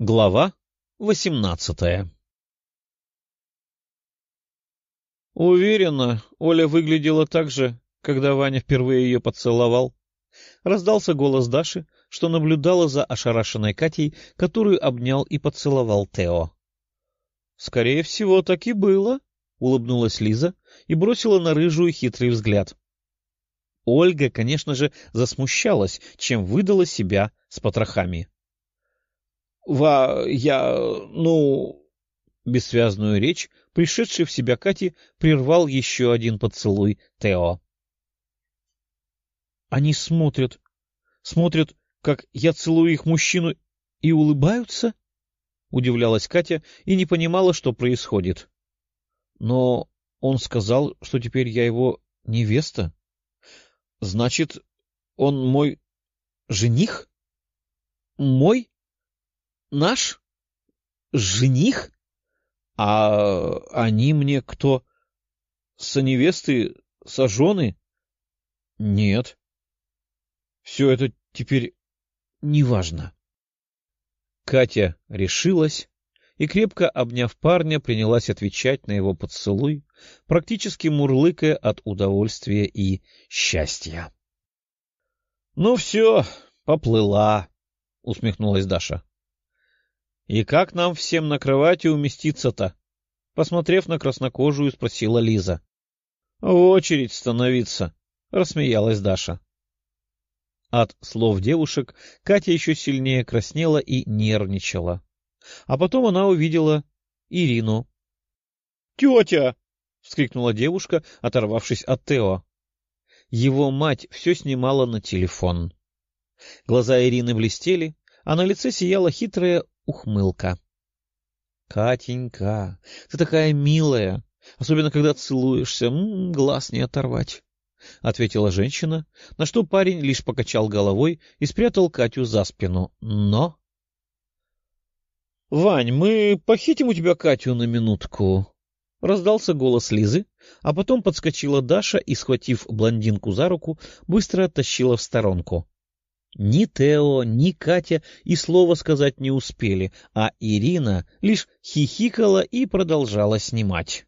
Глава восемнадцатая Уверена, Оля выглядела так же, когда Ваня впервые ее поцеловал. Раздался голос Даши, что наблюдала за ошарашенной Катей, которую обнял и поцеловал Тео. — Скорее всего, так и было, — улыбнулась Лиза и бросила на рыжую хитрый взгляд. Ольга, конечно же, засмущалась, чем выдала себя с потрохами. Ва... я... ну...» Бессвязную речь, пришедший в себя Кати, прервал еще один поцелуй Тео. «Они смотрят, смотрят, как я целую их мужчину, и улыбаются?» — удивлялась Катя и не понимала, что происходит. «Но он сказал, что теперь я его невеста. Значит, он мой жених? Мой?» Наш? Жених? А они мне кто? Соневесты? Сожены? Нет. Все это теперь неважно. Катя решилась и, крепко обняв парня, принялась отвечать на его поцелуй, практически мурлыкая от удовольствия и счастья. — Ну все, поплыла, — усмехнулась Даша. И как нам всем на кровати уместиться-то? Посмотрев на краснокожую, спросила Лиза. — В очередь становиться, — рассмеялась Даша. От слов девушек Катя еще сильнее краснела и нервничала. А потом она увидела Ирину. — Тетя! — вскрикнула девушка, оторвавшись от Тео. Его мать все снимала на телефон. Глаза Ирины блестели, а на лице сияла хитрая ухмылка. — Катенька, ты такая милая, особенно когда целуешься, М -м, глаз не оторвать, — ответила женщина, на что парень лишь покачал головой и спрятал Катю за спину. Но... — Вань, мы похитим у тебя Катю на минутку. Раздался голос Лизы, а потом подскочила Даша и, схватив блондинку за руку, быстро оттащила в сторонку. Ни Тео, ни Катя и слова сказать не успели, а Ирина лишь хихикала и продолжала снимать.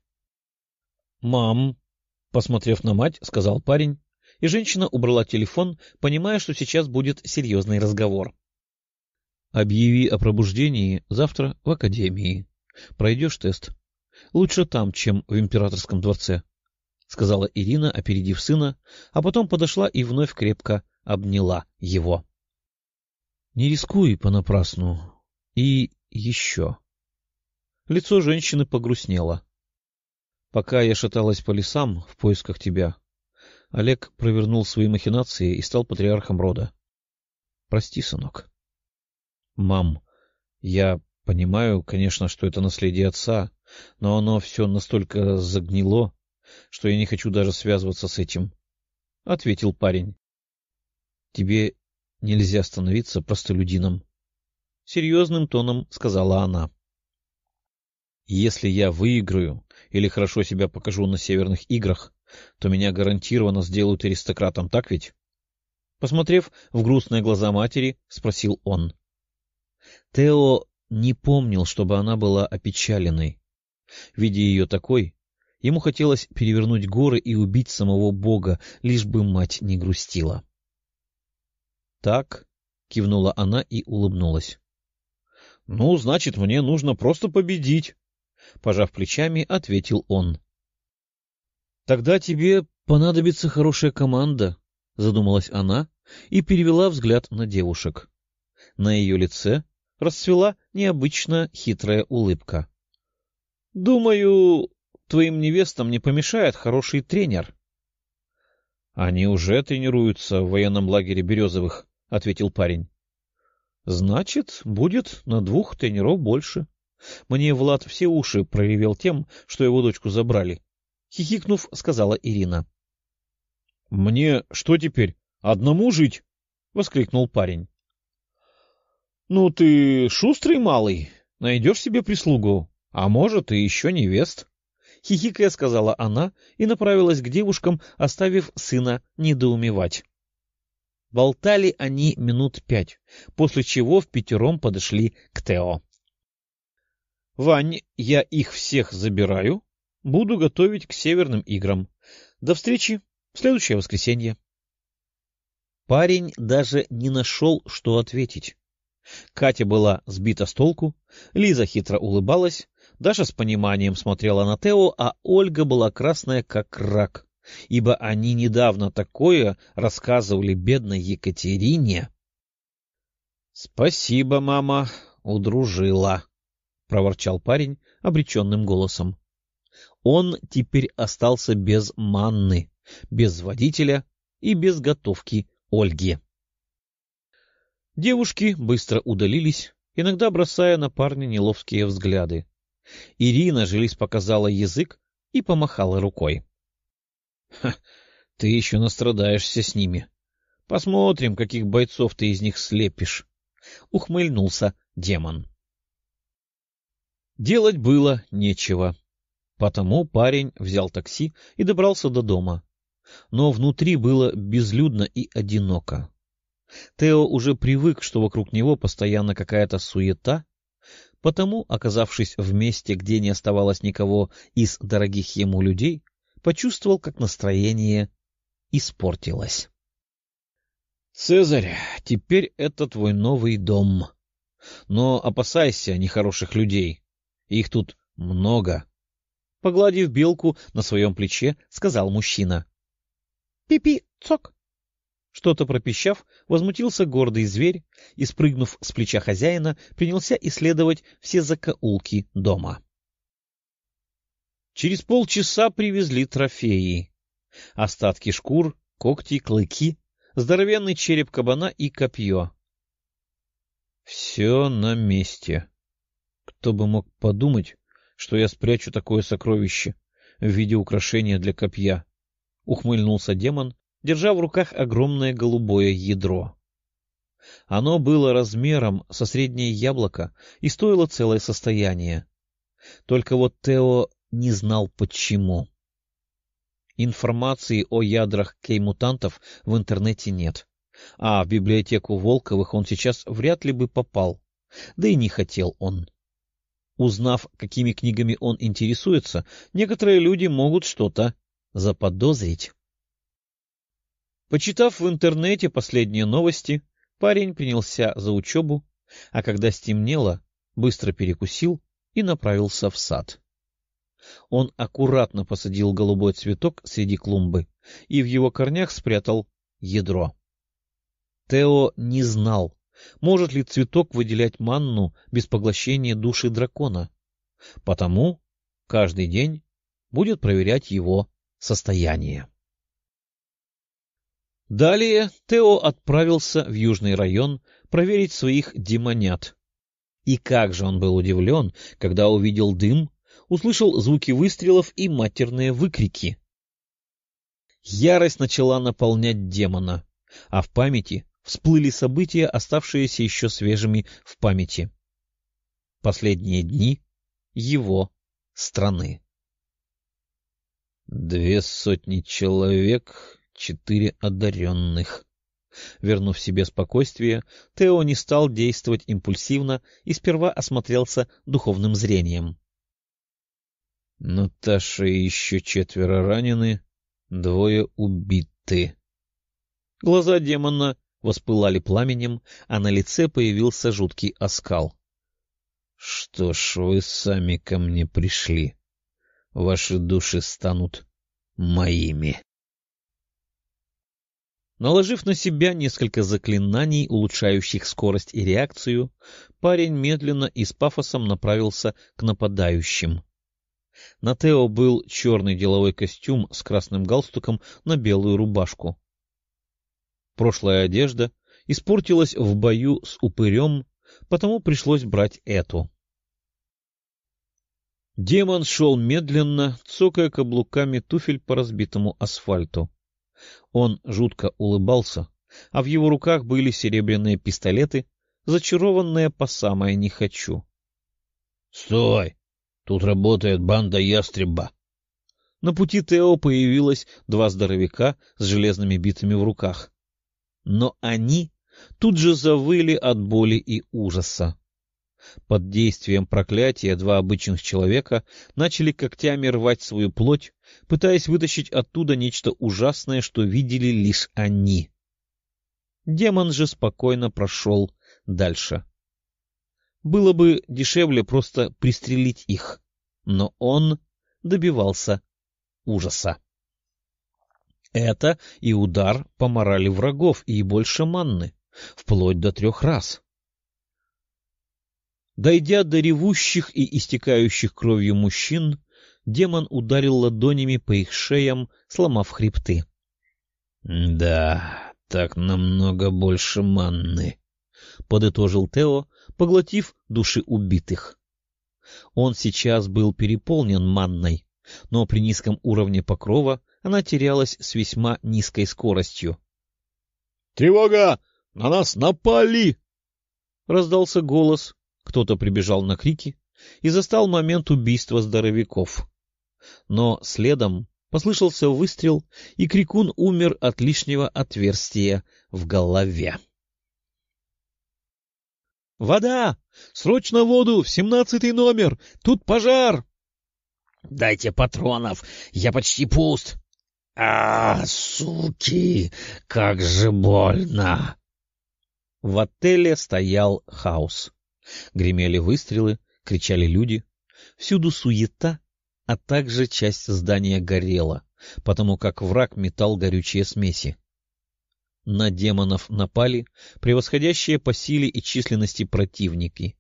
— Мам, — посмотрев на мать, сказал парень, и женщина убрала телефон, понимая, что сейчас будет серьезный разговор. — Объяви о пробуждении завтра в академии. Пройдешь тест. Лучше там, чем в императорском дворце, — сказала Ирина, опередив сына, а потом подошла и вновь крепко обняла его. — Не рискуй понапрасну. И еще. Лицо женщины погрустнело. Пока я шаталась по лесам в поисках тебя, Олег провернул свои махинации и стал патриархом рода. Прости, сынок. Мам, я понимаю, конечно, что это наследие отца, но оно все настолько загнило, что я не хочу даже связываться с этим, — ответил парень. Тебе нельзя становиться простолюдином. Серьезным тоном сказала она. Если я выиграю или хорошо себя покажу на северных играх, то меня гарантированно сделают аристократом, так ведь? Посмотрев в грустные глаза матери, спросил он. Тео не помнил, чтобы она была опечаленной. Видя ее такой, ему хотелось перевернуть горы и убить самого Бога, лишь бы мать не грустила. — Так, — кивнула она и улыбнулась. — Ну, значит, мне нужно просто победить, — пожав плечами, ответил он. — Тогда тебе понадобится хорошая команда, — задумалась она и перевела взгляд на девушек. На ее лице расцвела необычно хитрая улыбка. — Думаю, твоим невестам не помешает хороший тренер. — Они уже тренируются в военном лагере Березовых, — ответил парень. — Значит, будет на двух тренеров больше. Мне Влад все уши проревел тем, что его дочку забрали. Хихикнув, сказала Ирина. — Мне что теперь, одному жить? — воскликнул парень. — Ну ты шустрый малый, найдешь себе прислугу, а может, и еще невест. — хихикая сказала она и направилась к девушкам, оставив сына недоумевать. Болтали они минут пять, после чего в пятером подошли к Тео. — Вань, я их всех забираю, буду готовить к северным играм. До встречи в следующее воскресенье. Парень даже не нашел, что ответить. Катя была сбита с толку, Лиза хитро улыбалась, Даша с пониманием смотрела на Тео, а Ольга была красная, как рак, ибо они недавно такое рассказывали бедной Екатерине. — Спасибо, мама, удружила, — проворчал парень обреченным голосом. Он теперь остался без манны, без водителя и без готовки Ольги. Девушки быстро удалились, иногда бросая на парня неловкие взгляды. Ирина жились показала язык и помахала рукой. — Ты еще настрадаешься с ними. Посмотрим, каких бойцов ты из них слепишь. — ухмыльнулся демон. Делать было нечего, потому парень взял такси и добрался до дома но внутри было безлюдно и одиноко. Тео уже привык, что вокруг него постоянно какая-то суета, потому, оказавшись в месте, где не оставалось никого из дорогих ему людей, почувствовал, как настроение испортилось. — Цезарь, теперь это твой новый дом. Но опасайся нехороших людей. Их тут много. Погладив белку на своем плече, сказал мужчина. Пипи, цок! Что-то пропищав, возмутился гордый зверь и, спрыгнув с плеча хозяина, принялся исследовать все закоулки дома. Через полчаса привезли трофеи. Остатки шкур, когти, клыки, здоровенный череп кабана и копье. Все на месте. Кто бы мог подумать, что я спрячу такое сокровище в виде украшения для копья. — ухмыльнулся демон, держа в руках огромное голубое ядро. Оно было размером со среднее яблоко и стоило целое состояние. Только вот Тео не знал почему. Информации о ядрах кей-мутантов в интернете нет, а в библиотеку Волковых он сейчас вряд ли бы попал, да и не хотел он. Узнав, какими книгами он интересуется, некоторые люди могут что-то заподозрить. Почитав в интернете последние новости, парень принялся за учебу, а когда стемнело, быстро перекусил и направился в сад. Он аккуратно посадил голубой цветок среди клумбы и в его корнях спрятал ядро. Тео не знал, может ли цветок выделять манну без поглощения души дракона, потому каждый день будет проверять его состояние. Далее Тео отправился в южный район проверить своих демонят. И как же он был удивлен, когда увидел дым, услышал звуки выстрелов и матерные выкрики. Ярость начала наполнять демона, а в памяти всплыли события, оставшиеся еще свежими в памяти. Последние дни его страны. Две сотни человек, четыре одаренных. Вернув себе спокойствие, Тео не стал действовать импульсивно и сперва осмотрелся духовным зрением. Наташа и еще четверо ранены, двое убиты. Глаза демона воспылали пламенем, а на лице появился жуткий оскал. — Что ж, вы сами ко мне пришли. — ваши души станут моими. Наложив на себя несколько заклинаний, улучшающих скорость и реакцию, парень медленно и с пафосом направился к нападающим. На Тео был черный деловой костюм с красным галстуком на белую рубашку. Прошлая одежда испортилась в бою с упырем, потому пришлось брать эту. Демон шел медленно, цокая каблуками туфель по разбитому асфальту. Он жутко улыбался, а в его руках были серебряные пистолеты, зачарованные по самое «не хочу». — Стой! Тут работает банда ястреба. На пути Тео появилось два здоровяка с железными битами в руках. но они тут же завыли от боли и ужаса. Под действием проклятия два обычных человека начали когтями рвать свою плоть, пытаясь вытащить оттуда нечто ужасное, что видели лишь они. Демон же спокойно прошел дальше. Было бы дешевле просто пристрелить их, но он добивался ужаса. Это и удар по морали врагов, и больше манны, вплоть до трех раз. Дойдя до ревущих и истекающих кровью мужчин, демон ударил ладонями по их шеям, сломав хребты. — Да, так намного больше манны, — подытожил Тео, поглотив души убитых. Он сейчас был переполнен манной, но при низком уровне покрова она терялась с весьма низкой скоростью. — Тревога! На нас напали! — раздался голос. Кто-то прибежал на крики и застал момент убийства здоровяков. Но следом послышался выстрел, и крикун умер от лишнего отверстия в голове. «Вода! Срочно воду! В семнадцатый номер! Тут пожар!» «Дайте патронов! Я почти пуст!» «А, суки! Как же больно!» В отеле стоял хаос. Гремели выстрелы, кричали люди. Всюду суета, а также часть здания горела, потому как враг метал горючие смеси. На демонов напали превосходящие по силе и численности противники.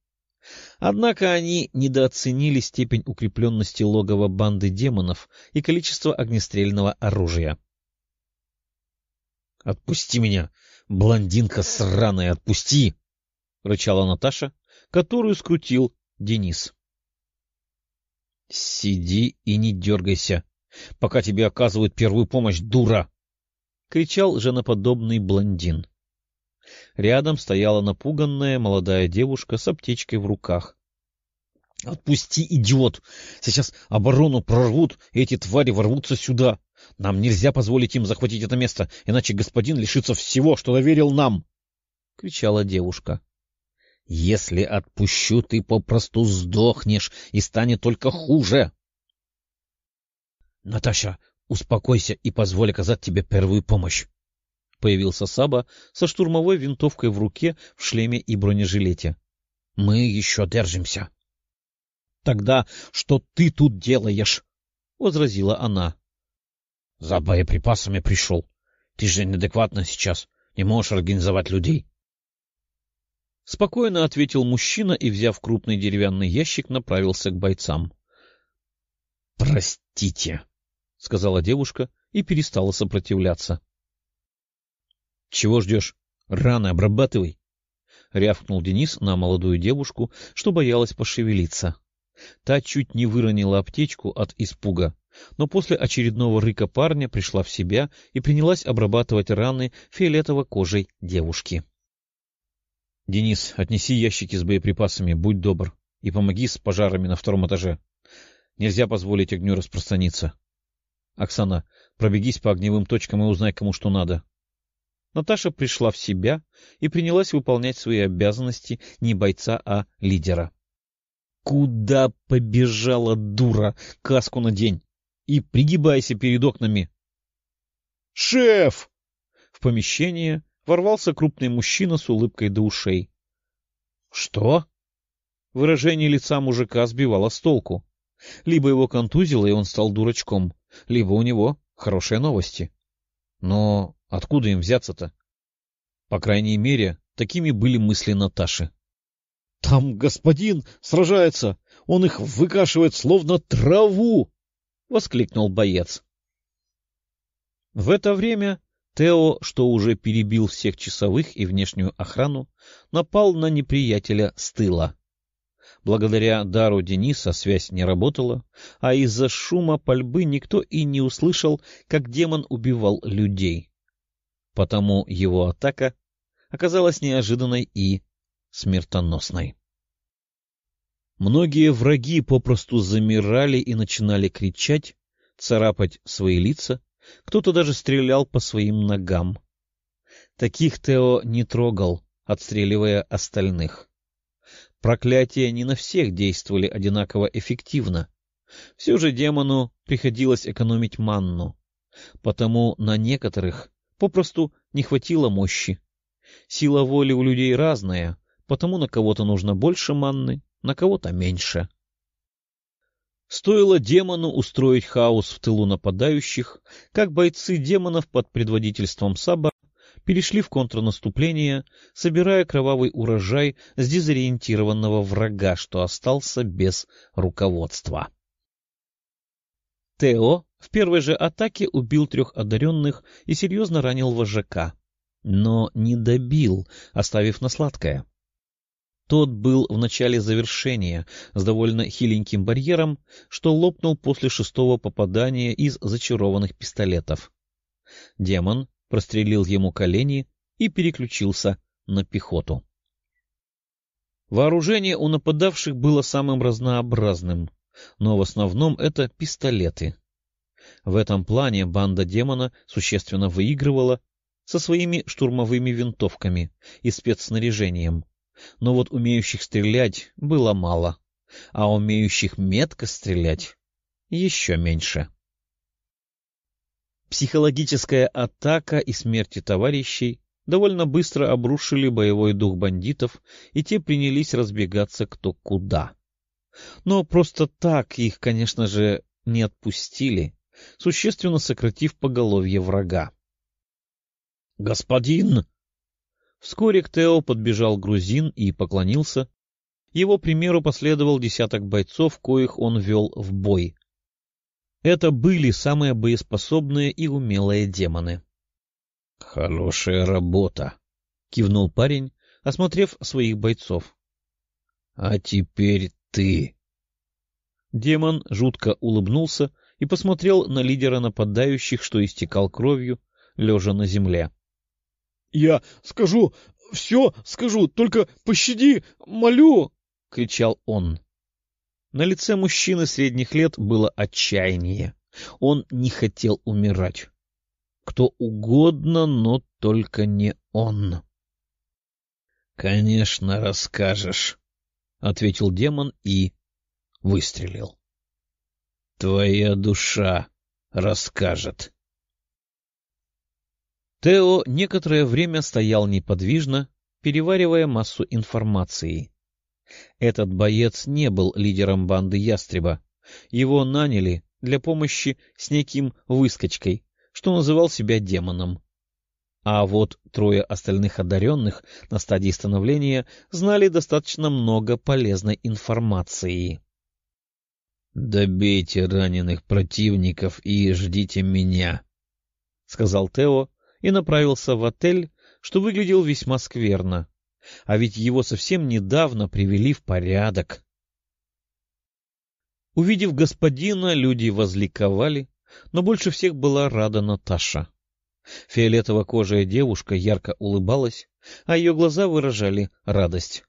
Однако они недооценили степень укрепленности логова банды демонов и количество огнестрельного оружия. — Отпусти меня, блондинка сраная, отпусти! — рычала Наташа, которую скрутил Денис. — Сиди и не дергайся, пока тебе оказывают первую помощь, дура! — кричал женоподобный блондин. Рядом стояла напуганная молодая девушка с аптечкой в руках. — Отпусти, идиот! Сейчас оборону прорвут, и эти твари ворвутся сюда. Нам нельзя позволить им захватить это место, иначе господин лишится всего, что доверил нам! — кричала девушка. — Если отпущу, ты попросту сдохнешь, и станет только хуже. — Наташа, успокойся и позволь оказать тебе первую помощь. Появился Саба со штурмовой винтовкой в руке, в шлеме и бронежилете. — Мы еще держимся. — Тогда что ты тут делаешь? — возразила она. — За боеприпасами пришел. Ты же неадекватно сейчас, не можешь организовать людей. Спокойно ответил мужчина и, взяв крупный деревянный ящик, направился к бойцам. — Простите, — сказала девушка и перестала сопротивляться. — Чего ждешь? Рано обрабатывай! — рявкнул Денис на молодую девушку, что боялась пошевелиться. Та чуть не выронила аптечку от испуга, но после очередного рыка парня пришла в себя и принялась обрабатывать раны фиолетово-кожей девушки. — Денис, отнеси ящики с боеприпасами, будь добр, и помоги с пожарами на втором этаже. Нельзя позволить огню распространиться. Оксана, пробегись по огневым точкам и узнай, кому что надо. Наташа пришла в себя и принялась выполнять свои обязанности не бойца, а лидера. — Куда побежала дура? Каску надень и пригибайся перед окнами. — Шеф! В помещение ворвался крупный мужчина с улыбкой до ушей. — Что? Выражение лица мужика сбивало с толку. Либо его контузило, и он стал дурачком, либо у него хорошие новости. Но Откуда им взяться-то? По крайней мере, такими были мысли Наташи. — Там господин сражается! Он их выкашивает, словно траву! — воскликнул боец. В это время Тео, что уже перебил всех часовых и внешнюю охрану, напал на неприятеля с тыла. Благодаря дару Дениса связь не работала, а из-за шума пальбы никто и не услышал, как демон убивал людей потому его атака оказалась неожиданной и смертоносной. Многие враги попросту замирали и начинали кричать, царапать свои лица, кто-то даже стрелял по своим ногам. Таких Тео не трогал, отстреливая остальных. Проклятия не на всех действовали одинаково эффективно. Все же демону приходилось экономить манну, потому на некоторых попросту не хватило мощи. Сила воли у людей разная, потому на кого-то нужно больше манны, на кого-то меньше. Стоило демону устроить хаос в тылу нападающих, как бойцы демонов под предводительством Саба перешли в контрнаступление, собирая кровавый урожай с дезориентированного врага, что остался без руководства. Тео в первой же атаке убил трех одаренных и серьезно ранил вожака, но не добил, оставив на сладкое. Тот был в начале завершения с довольно хиленьким барьером, что лопнул после шестого попадания из зачарованных пистолетов. Демон прострелил ему колени и переключился на пехоту. Вооружение у нападавших было самым разнообразным, но в основном это пистолеты. В этом плане банда демона существенно выигрывала со своими штурмовыми винтовками и спецснаряжением, но вот умеющих стрелять было мало, а умеющих метко стрелять еще меньше. Психологическая атака и смерти товарищей довольно быстро обрушили боевой дух бандитов, и те принялись разбегаться кто куда. Но просто так их, конечно же, не отпустили, существенно сократив поголовье врага. «Господин!» Вскоре к Тео подбежал грузин и поклонился. Его примеру последовал десяток бойцов, коих он вел в бой, это были самые боеспособные и умелые демоны. — Хорошая работа, — кивнул парень, осмотрев своих бойцов. — А теперь ты. Демон жутко улыбнулся и посмотрел на лидера нападающих, что истекал кровью, лежа на земле. — Я скажу, все скажу, только пощади, молю! — кричал он. На лице мужчины средних лет было отчаяние. Он не хотел умирать. Кто угодно, но только не он. — Конечно, расскажешь, — ответил демон и выстрелил. — Твоя душа расскажет. Тео некоторое время стоял неподвижно, переваривая массу информации. Этот боец не был лидером банды Ястреба. Его наняли для помощи с неким выскочкой, что называл себя демоном. А вот трое остальных одаренных на стадии становления знали достаточно много полезной информации. — Добейте раненых противников и ждите меня, — сказал Тео и направился в отель, что выглядел весьма скверно. А ведь его совсем недавно привели в порядок. Увидев господина, люди возликовали, но больше всех была рада Наташа. Фиолетово-кожая девушка ярко улыбалась, а ее глаза выражали радость.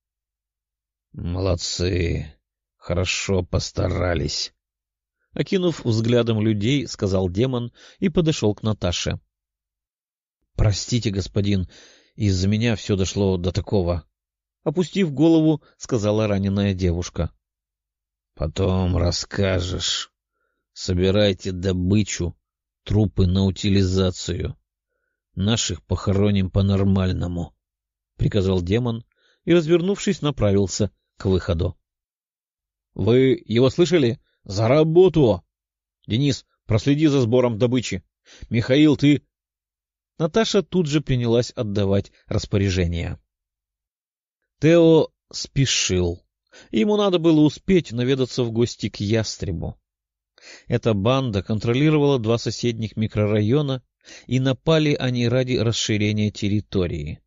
— Молодцы, хорошо постарались. Окинув взглядом людей, сказал демон и подошел к Наташе. — Простите, господин, из-за меня все дошло до такого. Опустив голову, сказала раненая девушка. — Потом расскажешь. Собирайте добычу, трупы на утилизацию. Наших похороним по-нормальному, — приказал демон и, развернувшись, направился к выходу. — Вы его слышали? За работу! Денис, проследи за сбором добычи. Михаил, ты Наташа тут же принялась отдавать распоряжения. Тео спешил. Ему надо было успеть наведаться в гости к Ястребу. Эта банда контролировала два соседних микрорайона, и напали они ради расширения территории.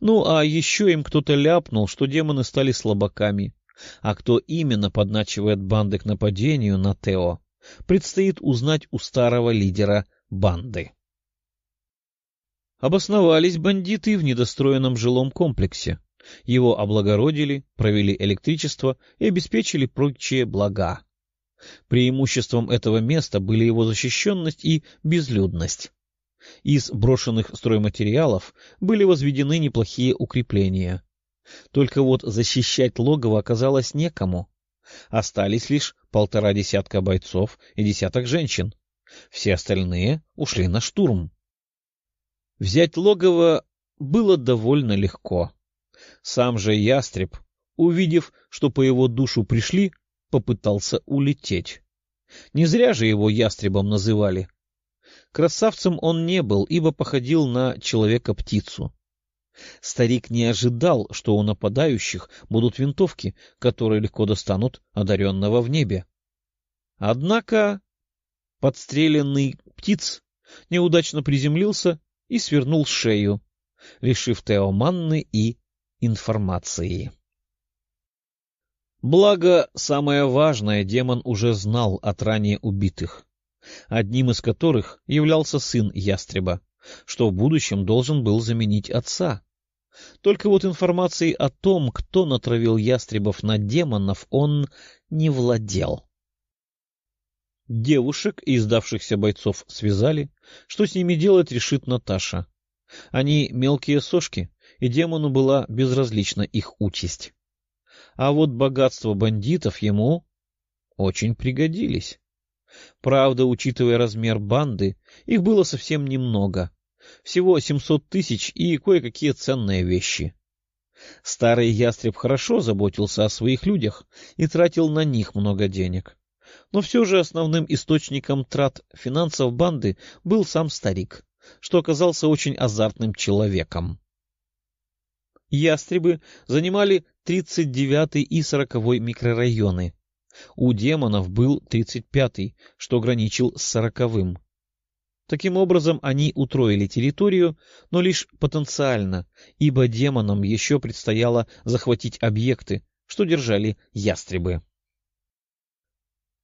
Ну, а еще им кто-то ляпнул, что демоны стали слабаками, а кто именно подначивает банды к нападению на Тео, предстоит узнать у старого лидера банды. Обосновались бандиты в недостроенном жилом комплексе. Его облагородили, провели электричество и обеспечили прочие блага. Преимуществом этого места были его защищенность и безлюдность. Из брошенных стройматериалов были возведены неплохие укрепления. Только вот защищать логово оказалось некому. Остались лишь полтора десятка бойцов и десяток женщин. Все остальные ушли на штурм. Взять логово было довольно легко. Сам же ястреб, увидев, что по его душу пришли, попытался улететь. Не зря же его ястребом называли. Красавцем он не был, ибо походил на человека-птицу. Старик не ожидал, что у нападающих будут винтовки, которые легко достанут одаренного в небе. Однако подстреленный птиц неудачно приземлился и свернул шею, лишив Теоманны и информации. Благо, самое важное демон уже знал от ранее убитых, одним из которых являлся сын ястреба, что в будущем должен был заменить отца. Только вот информацией о том, кто натравил ястребов на демонов, он не владел. Девушек и сдавшихся бойцов связали. Что с ними делать, решит Наташа. Они мелкие сошки, и демону была безразлична их участь. А вот богатство бандитов ему очень пригодились. Правда, учитывая размер банды, их было совсем немного. Всего семьсот тысяч и кое-какие ценные вещи. Старый ястреб хорошо заботился о своих людях и тратил на них много денег. Но все же основным источником трат финансов банды был сам старик, что оказался очень азартным человеком. Ястребы занимали 39 и 40 микрорайоны. У демонов был 35-й, что граничил с сороковым. Таким образом, они утроили территорию, но лишь потенциально, ибо демонам еще предстояло захватить объекты, что держали ястребы.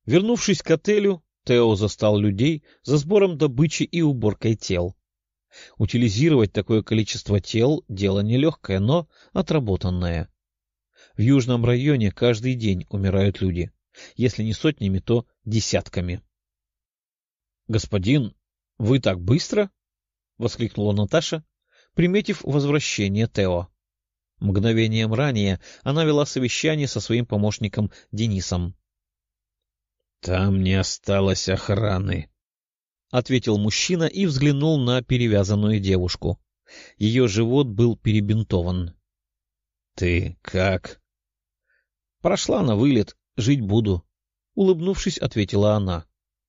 Вернувшись к отелю, Тео застал людей за сбором добычи и уборкой тел. Утилизировать такое количество тел — дело нелегкое, но отработанное. В южном районе каждый день умирают люди, если не сотнями, то десятками. — Господин, вы так быстро? — воскликнула Наташа, приметив возвращение Тео. Мгновением ранее она вела совещание со своим помощником Денисом. Там не осталось охраны, — ответил мужчина и взглянул на перевязанную девушку. Ее живот был перебинтован. — Ты как? — Прошла на вылет, жить буду, — улыбнувшись, ответила она.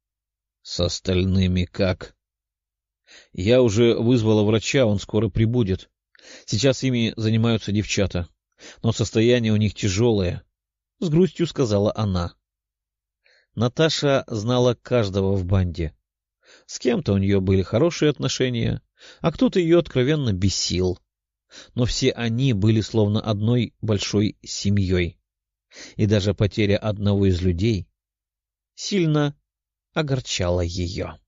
— С остальными как? — Я уже вызвала врача, он скоро прибудет. Сейчас ими занимаются девчата, но состояние у них тяжелое, — с грустью сказала она. Наташа знала каждого в банде. С кем-то у нее были хорошие отношения, а кто-то ее откровенно бесил. Но все они были словно одной большой семьей. И даже потеря одного из людей сильно огорчала ее.